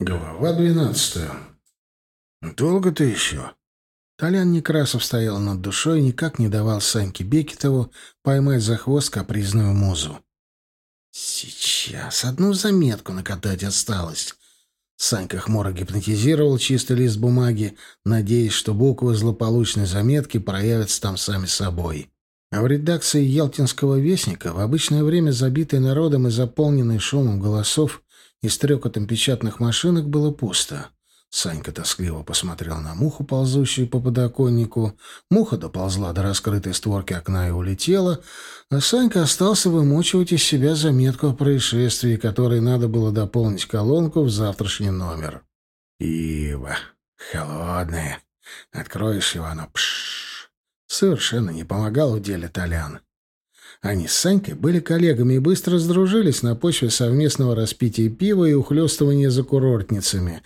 Глава двенадцатая. «Долго ты еще?» Толян Некрасов стоял над душой и никак не давал Саньке Бекетову поймать за хвост капризную музу. «Сейчас одну заметку накатать осталось». Санька хмуро гипнотизировал чистый лист бумаги, надеясь, что буквы злополучной заметки проявятся там сами собой. А в редакции Ялтинского вестника, в обычное время забитой народом и заполненной шумом голосов, и стрекотом печатных машинок было пусто. Санька тоскливо посмотрел на муху, ползущую по подоконнику. Муха доползла до раскрытой створки окна и улетела, а Санька остался вымучивать из себя заметку о происшествии, которой надо было дополнить колонку в завтрашний номер. «Ива, холодная. Откроешь его, оно пшш. Совершенно не помогал в деле Толян. Они с Санькой были коллегами и быстро сдружились на почве совместного распития пива и ухлёстывания за курортницами.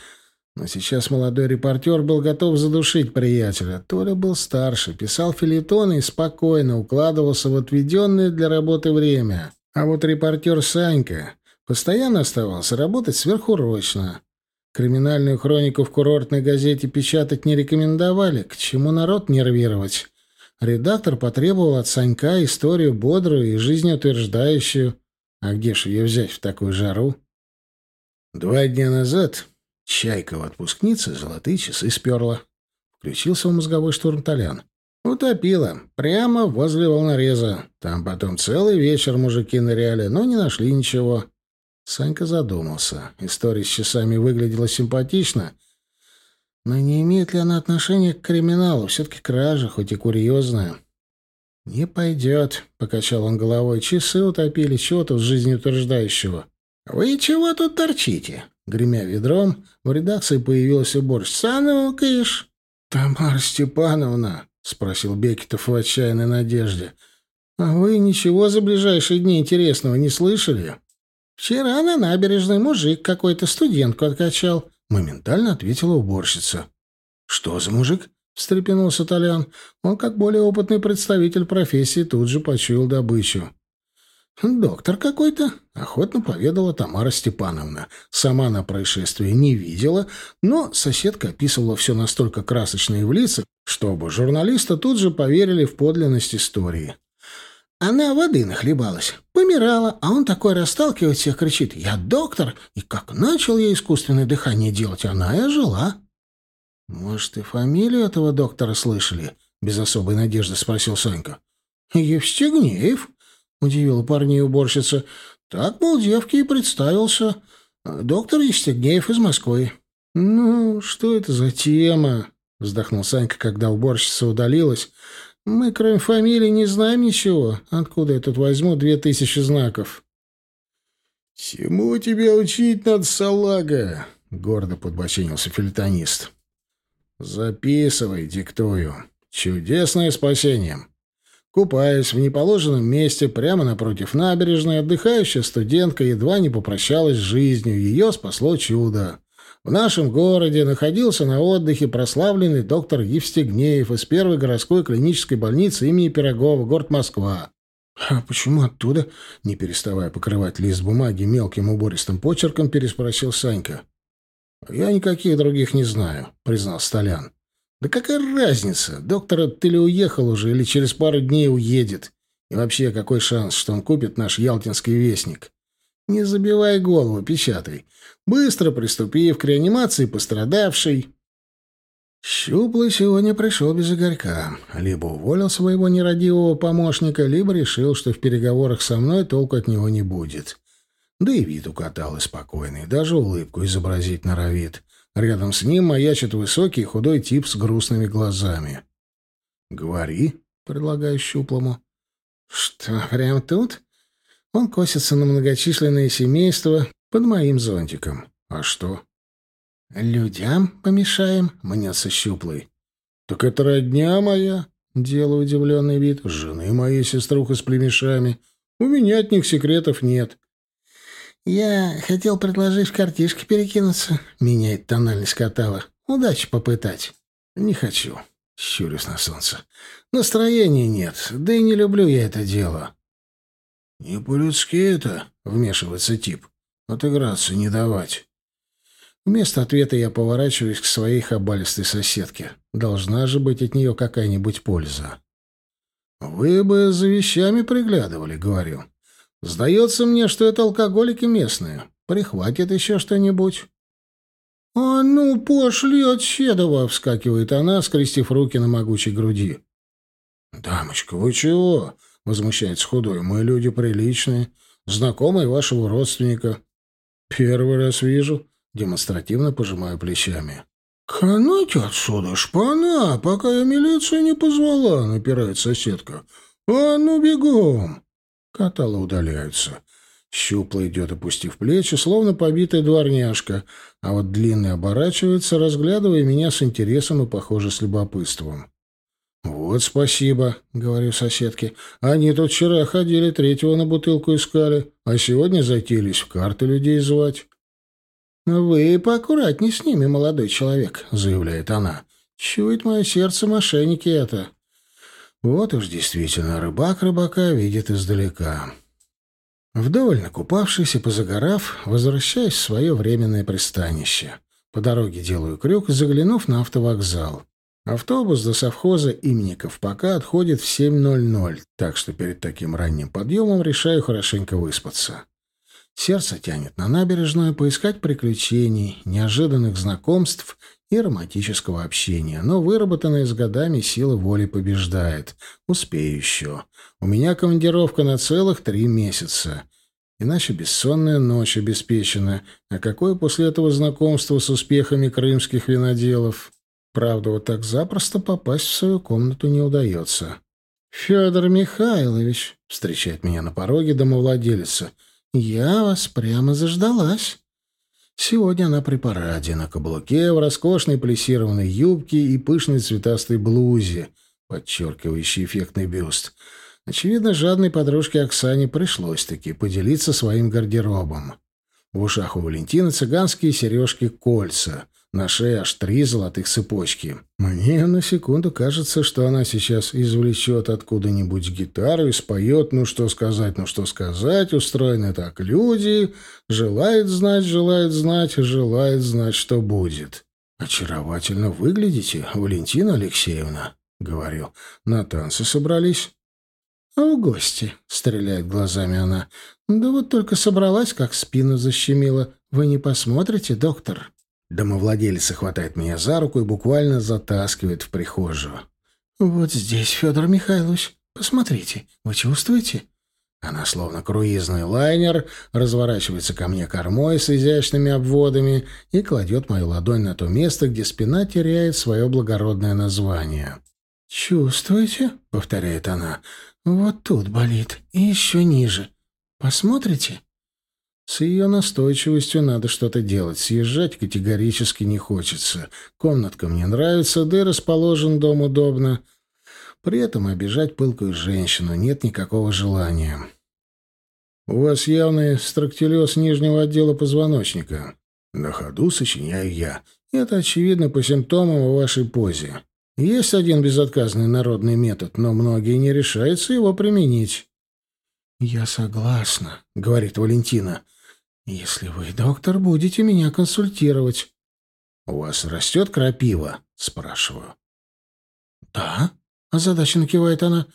Но сейчас молодой репортер был готов задушить приятеля. Толя был старше, писал филитоны и спокойно укладывался в отведенное для работы время. А вот репортер Санька постоянно оставался работать сверхурочно. Криминальную хронику в курортной газете печатать не рекомендовали, к чему народ нервировать. Редактор потребовал от Санька историю бодрую и жизнеутверждающую. А где ж ее взять в такую жару? Два дня назад чайка в отпускнице золотые часы сперла. Включился в мозговой штурм Толян. Утопила. Прямо возле волнореза. Там потом целый вечер мужики ныряли, но не нашли ничего. Санька задумался. История с часами выглядела симпатично — но не имеет ли она отношения к криминалу? Все-таки кража, хоть и курьезная. «Не пойдет», — покачал он головой. «Часы утопили, чего тут жизнеутверждающего?» «Вы чего тут торчите?» Гремя ведром, в редакции появилась уборщица. «А ну, кыш!» «Тамара Степановна», — спросил Бекетов в отчаянной надежде. «А вы ничего за ближайшие дни интересного не слышали?» «Вчера на набережной мужик какой-то студентку откачал. Моментально ответила уборщица. «Что за мужик?» — встрепенулся Толян. Он, как более опытный представитель профессии, тут же почуял добычу. «Доктор какой-то», — охотно поведала Тамара Степановна. Сама на происшествие не видела, но соседка описывала все настолько красочно и в лицах, чтобы журналисты тут же поверили в подлинность истории. Она воды нахлебалась, помирала, а он такой расталкивает всех, кричит «Я доктор!» И как начал ей искусственное дыхание делать, она и ожила. «Может, и фамилию этого доктора слышали?» — без особой надежды спросил Санька. «Евстигнеев», — удивила парней уборщица. «Так, мол, девки и представился. Доктор Евстигнеев из Москвы». «Ну, что это за тема?» — вздохнул Санька, когда уборщица удалилась. Мы, кроме фамилии, не знаем ничего. Откуда я тут возьму две тысячи знаков? «Всему тебя учить надо, салага!» — гордо подбочинился филитонист. «Записывай, диктую. Чудесное спасение. Купаясь в неположенном месте прямо напротив набережной, отдыхающая студентка едва не попрощалась с жизнью. Ее спасло чудо. В нашем городе находился на отдыхе прославленный доктор Евстигнеев из первой городской клинической больницы имени Пирогова, город Москва. «А почему оттуда?» — не переставая покрывать лист бумаги мелким убористым почерком, переспросил Санька. «Я никаких других не знаю», — признал Столян. «Да какая разница, доктор ты ли уехал уже, или через пару дней уедет? И вообще, какой шанс, что он купит наш ялтинский вестник? Не забивай голову, печатай быстро приступив к реанимации пострадавшей. Щуплый сегодня пришел без огорька. Либо уволил своего нерадивого помощника, либо решил, что в переговорах со мной толку от него не будет. Да и вид укатал и спокойный, даже улыбку изобразить норовит. Рядом с ним маячит высокий худой тип с грустными глазами. «Говори», — предлагаю щуплому. «Что, прям тут?» Он косится на многочисленные семейства, под моим зонтиком. А что? Людям помешаем, мнется щуплый. Так это родня моя, делаю удивленный вид. Жены моей сеструха с племешами. У меня от них секретов нет. Я хотел предложить в картишки перекинуться. Меняет тональность катала. Удачи попытать. Не хочу. Щурюсь на солнце. Настроения нет, да и не люблю я это дело. «Не по-людски это», — вмешивается тип. Отыграться не давать. Вместо ответа я поворачиваюсь к своей хабалистой соседке. Должна же быть от нее какая-нибудь польза. «Вы бы за вещами приглядывали», — говорю. «Сдается мне, что это алкоголики местные. Прихватит еще что-нибудь». «А ну, пошли от Седова!» — вскакивает она, скрестив руки на могучей груди. «Дамочка, вы чего?» — возмущается худой. «Мы люди приличные, знакомые вашего родственника». «Первый раз вижу», — демонстративно пожимаю плечами. «Кануть отсюда, шпана, пока я милицию не позвала», — напирает соседка. «А ну, бегом!» Катала удаляются. Щупло идет, опустив плечи, словно побитая дворняжка, а вот длинный оборачивается, разглядывая меня с интересом и, похоже, с любопытством. «Вот спасибо», — говорю соседке. «Они тут вчера ходили, третьего на бутылку искали, а сегодня затеялись в карты людей звать». «Вы поаккуратней с ними, молодой человек», — заявляет она. «Чует мое сердце мошенники это». Вот уж действительно рыбак рыбака видит издалека. Вдоволь накупавшись и позагорав, возвращаюсь в свое временное пристанище. По дороге делаю крюк, заглянув на автовокзал. Автобус до совхоза имени Ковпака отходит в 7.00, так что перед таким ранним подъемом решаю хорошенько выспаться. Сердце тянет на набережную поискать приключений, неожиданных знакомств и романтического общения, но выработанная с годами сила воли побеждает. Успею еще. У меня командировка на целых три месяца. Иначе бессонная ночь обеспечена. А какое после этого знакомство с успехами крымских виноделов? Правда, вот так запросто попасть в свою комнату не удается. «Федор Михайлович», — встречает меня на пороге домовладелица, — «я вас прямо заждалась». Сегодня она при параде, на каблуке, в роскошной плессированной юбке и пышной цветастой блузе, подчеркивающей эффектный бюст. Очевидно, жадной подружке Оксане пришлось-таки поделиться своим гардеробом. В ушах у Валентины цыганские сережки-кольца, на шее аж три золотых цепочки. Мне на секунду кажется, что она сейчас извлечет откуда-нибудь гитару и споет «Ну что сказать, ну что сказать, устроены так люди, желает знать, желает знать, желает знать, что будет». «Очаровательно выглядите, Валентина Алексеевна», — говорю. «На танцы собрались?» «А в гости», — стреляет глазами она. «Да вот только собралась, как спину защемила. Вы не посмотрите, доктор?» Домовладелица хватает меня за руку и буквально затаскивает в прихожую. «Вот здесь, Федор Михайлович. Посмотрите. Вы чувствуете?» Она, словно круизный лайнер, разворачивается ко мне кормой с изящными обводами и кладет мою ладонь на то место, где спина теряет свое благородное название. «Чувствуете?» — повторяет она. «Вот тут болит. И еще ниже. Посмотрите?» С ее настойчивостью надо что-то делать. Съезжать категорически не хочется. Комнатка мне нравится, да и расположен дом удобно. При этом обижать пылкую женщину нет никакого желания. «У вас явный страктилез нижнего отдела позвоночника». На ходу сочиняю я. Это очевидно по симптомам в вашей позе. Есть один безотказный народный метод, но многие не решаются его применить. «Я согласна», — говорит Валентина. «Если вы, доктор, будете меня консультировать». «У вас растет крапива?» — спрашиваю. «Да», — озадаченно кивает она.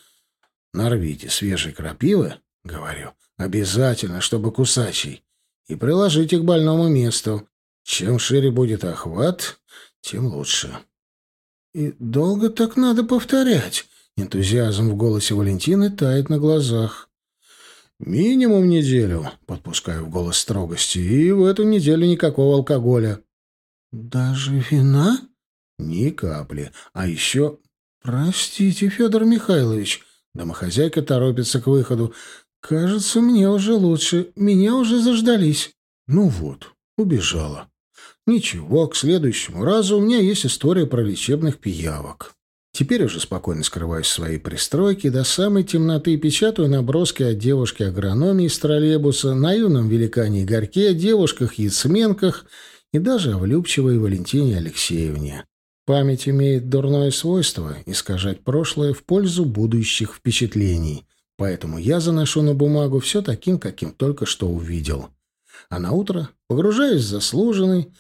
«Нарвите свежей крапивы», — говорю, — «обязательно, чтобы кусачий, и приложите к больному месту. Чем шире будет охват, тем лучше». «И долго так надо повторять?» Энтузиазм в голосе Валентины тает на глазах. «Минимум неделю», — подпускаю в голос строгости, «и в эту неделю никакого алкоголя». «Даже вина?» «Ни капли. А еще...» «Простите, Федор Михайлович». Домохозяйка торопится к выходу. «Кажется, мне уже лучше. Меня уже заждались». «Ну вот, убежала». «Ничего, к следующему разу у меня есть история про лечебных пиявок». Теперь уже спокойно скрываюсь в своей пристройке, до самой темноты печатаю наброски о девушке агрономии из троллейбуса, юном великане Игорьке, девушках-яцменках и даже о влюбчивой Валентине Алексеевне. Память имеет дурное свойство искажать прошлое в пользу будущих впечатлений, поэтому я заношу на бумагу все таким, каким только что увидел. А на утро погружаюсь в заслуженный,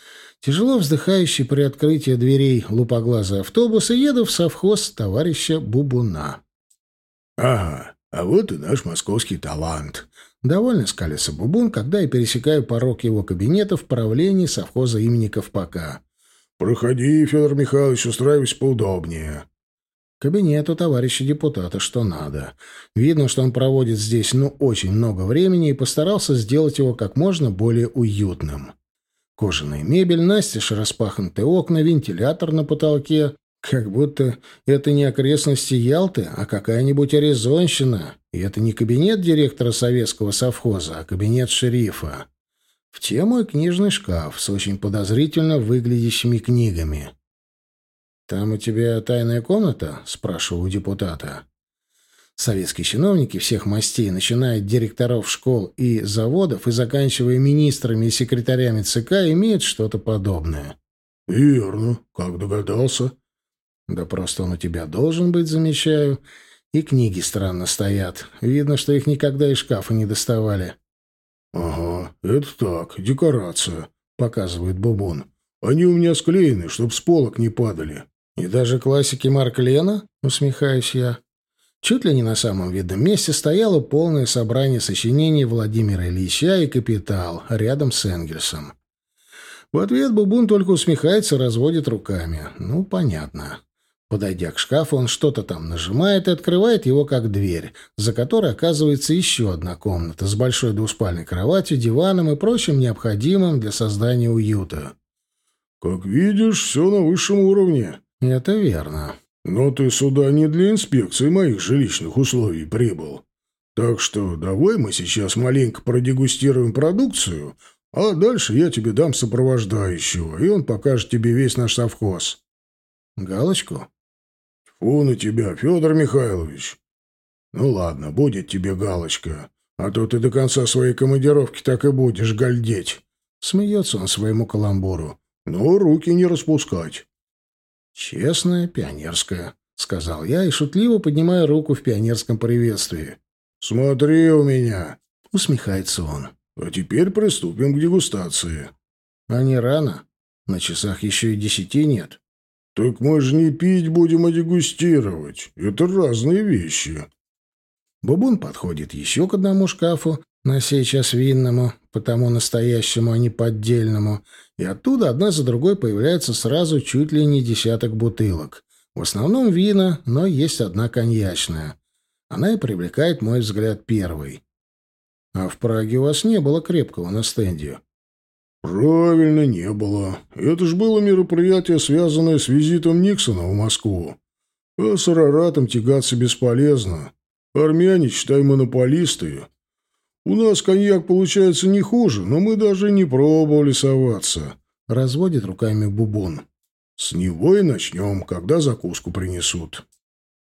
тяжело вздыхающий при открытии дверей лупоглазый автобус и еду в совхоз товарища Бубуна. «Ага, а вот и наш московский талант», — довольно скалится Бубун, когда я пересекаю порог его кабинета в правлении совхоза имени Ковпака. «Проходи, Федор Михайлович, устраивайся поудобнее». Кабинет у товарища депутата что надо. Видно, что он проводит здесь, ну, очень много времени и постарался сделать его как можно более уютным. Кожаная мебель, настежь распахнутые окна, вентилятор на потолке. Как будто это не окрестности Ялты, а какая-нибудь Аризонщина. И это не кабинет директора советского совхоза, а кабинет шерифа. В тему и книжный шкаф с очень подозрительно выглядящими книгами. «Там у тебя тайная комната?» — спрашиваю у депутата. Советские чиновники всех мастей, начиная от директоров школ и заводов и заканчивая министрами и секретарями ЦК, имеют что-то подобное. «Верно. Как догадался?» «Да просто он у тебя должен быть, замечаю. И книги странно стоят. Видно, что их никогда из шкафа не доставали». «Ага, это так, декорация», — показывает Бубон. «Они у меня склеены, чтоб с полок не падали». «И даже классики Марк Лена?» — усмехаюсь я. Чуть ли не на самом видном месте стояло полное собрание сочинений Владимира Ильича и «Капитал» рядом с Энгельсом. В ответ Бубун только усмехается и разводит руками. Ну, понятно. Подойдя к шкафу, он что-то там нажимает и открывает его как дверь, за которой оказывается еще одна комната с большой двуспальной кроватью, диваном и прочим необходимым для создания уюта. «Как видишь, все на высшем уровне», «Это верно». «Но ты сюда не для инспекции моих жилищных условий прибыл. Так что давай мы сейчас маленько продегустируем продукцию, а дальше я тебе дам сопровождающего, и он покажет тебе весь наш совхоз». «Галочку?» «Фу на тебя, Федор Михайлович!» «Ну ладно, будет тебе галочка, а то ты до конца своей командировки так и будешь гальдеть». Смеется он своему каламбуру. «Но руки не распускать». «Честная, пионерская», — сказал я и шутливо поднимаю руку в пионерском приветствии. «Смотри у меня», — усмехается он. «А теперь приступим к дегустации». «А не рано? На часах еще и десяти нет». «Так мы же не пить будем, а дегустировать. Это разные вещи». Бубун подходит еще к одному шкафу, на сей час винному, потому настоящему, а не поддельному, и оттуда одна за другой появляется сразу чуть ли не десяток бутылок. В основном вина, но есть одна коньячная. Она и привлекает мой взгляд первой. А в Праге у вас не было крепкого на стенде. Правильно, не было. Это ж было мероприятие, связанное с визитом Никсона в Москву. А с Араратом тягаться бесполезно. Армяне, считай, монополисты. У нас коньяк получается не хуже, но мы даже не пробовали соваться. Разводит руками бубон. С него и начнем, когда закуску принесут.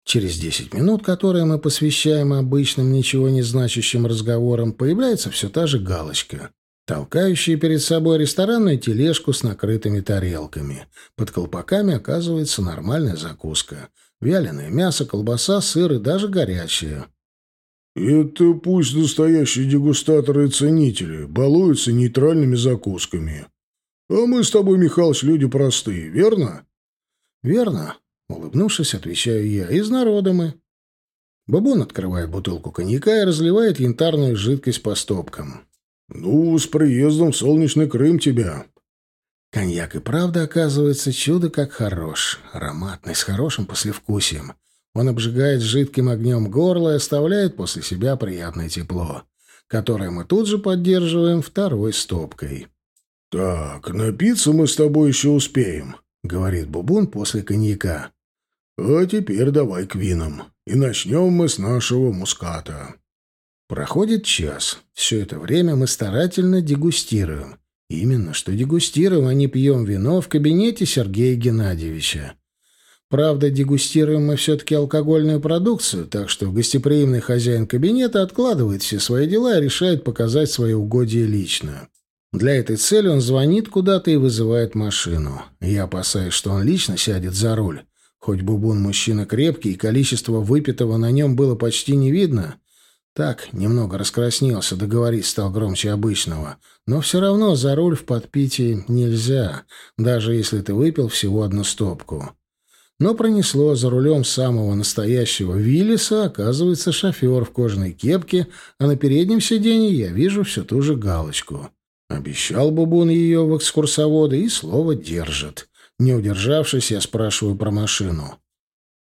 Через десять минут, которые мы посвящаем обычным ничего не значащим разговорам, появляется все та же галочка, толкающая перед собой ресторанную тележку с накрытыми тарелками. Под колпаками оказывается нормальная закуска. Вяленое мясо, колбаса, сыр и даже горячее. Это пусть настоящие дегустаторы и ценители балуются нейтральными закусками. А мы с тобой, Михалыч, люди простые, верно? Верно. Улыбнувшись, отвечаю я. Из народа мы. Бабун открывает бутылку коньяка и разливает янтарную жидкость по стопкам. «Ну, с приездом в солнечный Крым тебя!» Коньяк и правда оказывается чудо как хорош, ароматный, с хорошим послевкусием. Он обжигает жидким огнем горло и оставляет после себя приятное тепло, которое мы тут же поддерживаем второй стопкой. «Так, напиться мы с тобой еще успеем», — говорит Бубун после коньяка. «А теперь давай к винам. И начнем мы с нашего муската». Проходит час. Все это время мы старательно дегустируем. Именно что дегустируем, а не пьем вино в кабинете Сергея Геннадьевича. Правда, дегустируем мы все-таки алкогольную продукцию, так что гостеприимный хозяин кабинета откладывает все свои дела и решает показать свои угодья лично. Для этой цели он звонит куда-то и вызывает машину. Я опасаюсь, что он лично сядет за руль. Хоть Бубун мужчина крепкий, и количество выпитого на нем было почти не видно, Так, немного раскраснелся, договорить стал громче обычного. Но все равно за руль в подпитии нельзя, даже если ты выпил всего одну стопку. Но пронесло за рулем самого настоящего Виллиса, оказывается, шофер в кожаной кепке, а на переднем сиденье я вижу всю ту же галочку. Обещал Бубун ее в экскурсоводы и слово держит. Не удержавшись, я спрашиваю про машину.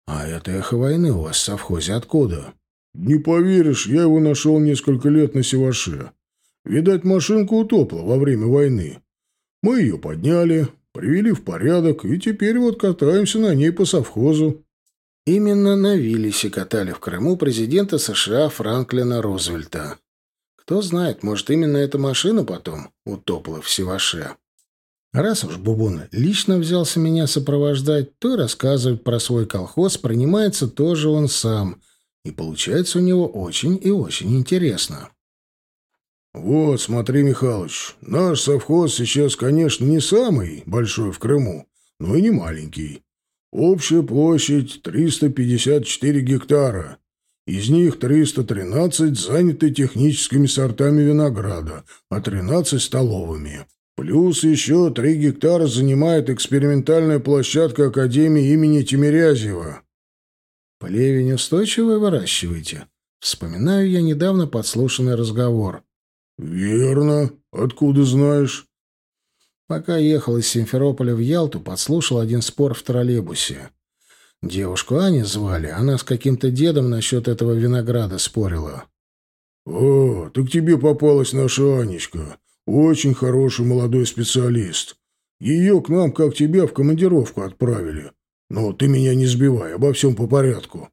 «А это эхо войны у вас в совхозе откуда?» «Не поверишь, я его нашел несколько лет на Севаше. Видать, машинка утопла во время войны. Мы ее подняли, привели в порядок, и теперь вот катаемся на ней по совхозу». Именно на Виллисе катали в Крыму президента США Франклина Рузвельта. Кто знает, может, именно эта машина потом утопла в Севаше. Раз уж Бубун лично взялся меня сопровождать, то и рассказывать про свой колхоз принимается тоже он сам — и получается у него очень и очень интересно. «Вот, смотри, Михалыч, наш совхоз сейчас, конечно, не самый большой в Крыму, но и не маленький. Общая площадь 354 гектара. Из них 313 заняты техническими сортами винограда, а 13 — столовыми. Плюс еще 3 гектара занимает экспериментальная площадка Академии имени Тимирязева, Плевень устойчивый выращиваете? Вспоминаю я недавно подслушанный разговор. Верно. Откуда знаешь? Пока ехал из Симферополя в Ялту, подслушал один спор в троллейбусе. Девушку Аню звали, она с каким-то дедом насчет этого винограда спорила. «О, так тебе попалась наша Анечка. Очень хороший молодой специалист. Ее к нам, как тебя, в командировку отправили. «Ну, ты меня не сбивай, обо всем по порядку».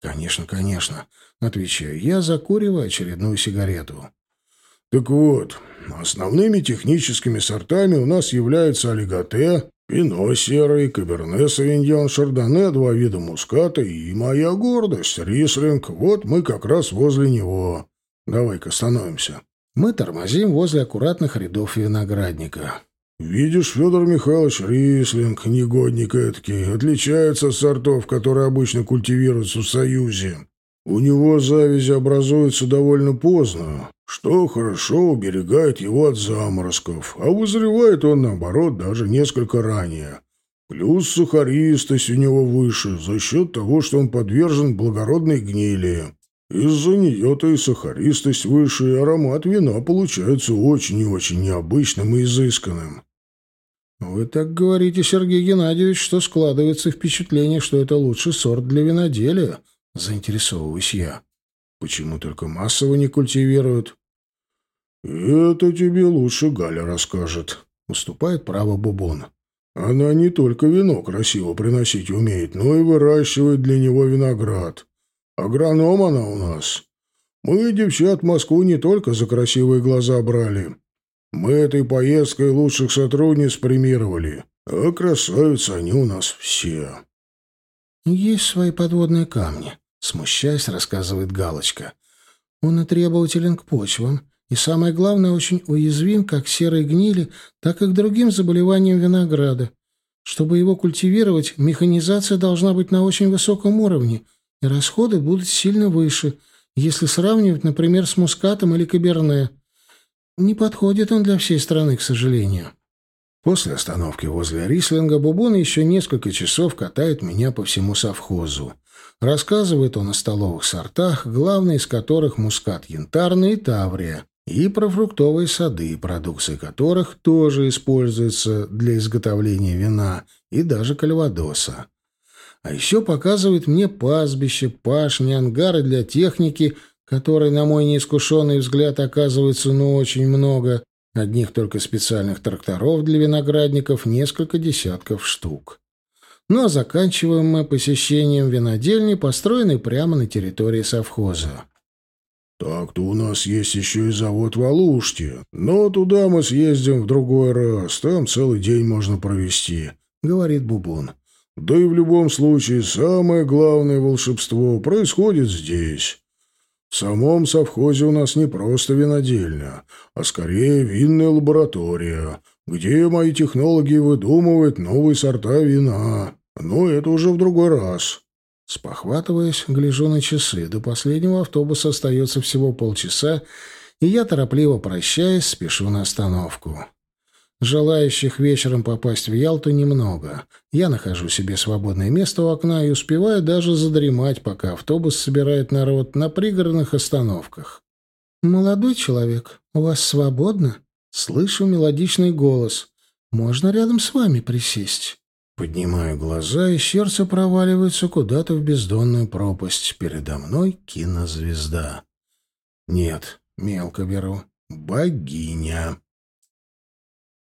«Конечно, конечно», — отвечаю я, закуриваю очередную сигарету. «Так вот, основными техническими сортами у нас являются олиготе, пино серый, каберне савиньон, шардоне, два вида муската и моя гордость, рислинг. Вот мы как раз возле него. Давай-ка становимся». Мы тормозим возле аккуратных рядов виноградника. «Видишь, Федор Михайлович, рислинг, негодник эдакий, отличается от сортов, которые обычно культивируются в Союзе. У него завязи образуются довольно поздно, что хорошо уберегает его от заморозков, а вызревает он, наоборот, даже несколько ранее. Плюс сахаристость у него выше за счет того, что он подвержен благородной гнили. Из-за нее-то и сахаристость выше, и аромат вина получается очень и очень необычным и изысканным. «Вы так говорите, Сергей Геннадьевич, что складывается впечатление, что это лучший сорт для виноделия», — заинтересовываюсь я. «Почему только массово не культивируют?» «Это тебе лучше Галя расскажет», — уступает право Бубон. «Она не только вино красиво приносить умеет, но и выращивает для него виноград. Агроном она у нас. Мы, девчат, Москву не только за красивые глаза брали. Мы этой поездкой лучших сотрудниц премировали, а красавицы они у нас все. Есть свои подводные камни, смущаясь, рассказывает Галочка. Он и требователен к почвам, и самое главное, очень уязвим как серой гнили, так и к другим заболеваниям винограда. Чтобы его культивировать, механизация должна быть на очень высоком уровне — и расходы будут сильно выше, если сравнивать, например, с мускатом или каберне. Не подходит он для всей страны, к сожалению. После остановки возле Рислинга Бубон еще несколько часов катает меня по всему совхозу. Рассказывает он о столовых сортах, главный из которых мускат янтарный и таврия, и про фруктовые сады, продукция которых тоже используется для изготовления вина и даже кальвадоса. А еще показывает мне пастбище, пашни, ангары для техники, которой, на мой неискушенный взгляд, оказывается ну очень много. Одних только специальных тракторов для виноградников несколько десятков штук. Ну а заканчиваем мы посещением винодельни, построенной прямо на территории совхоза. «Так-то у нас есть еще и завод в Алуште, но туда мы съездим в другой раз, там целый день можно провести», — говорит Бубон. Да и в любом случае самое главное волшебство происходит здесь. В самом совхозе у нас не просто винодельня, а скорее винная лаборатория, где мои технологи выдумывают новые сорта вина. Но это уже в другой раз. Спохватываясь, гляжу на часы. До последнего автобуса остается всего полчаса, и я, торопливо прощаясь, спешу на остановку. Желающих вечером попасть в Ялту немного. Я нахожу себе свободное место у окна и успеваю даже задремать, пока автобус собирает народ на пригородных остановках. «Молодой человек, у вас свободно?» Слышу мелодичный голос. «Можно рядом с вами присесть?» Поднимаю глаза, и сердце проваливается куда-то в бездонную пропасть. Передо мной кинозвезда. Нет, мелко беру. Богиня.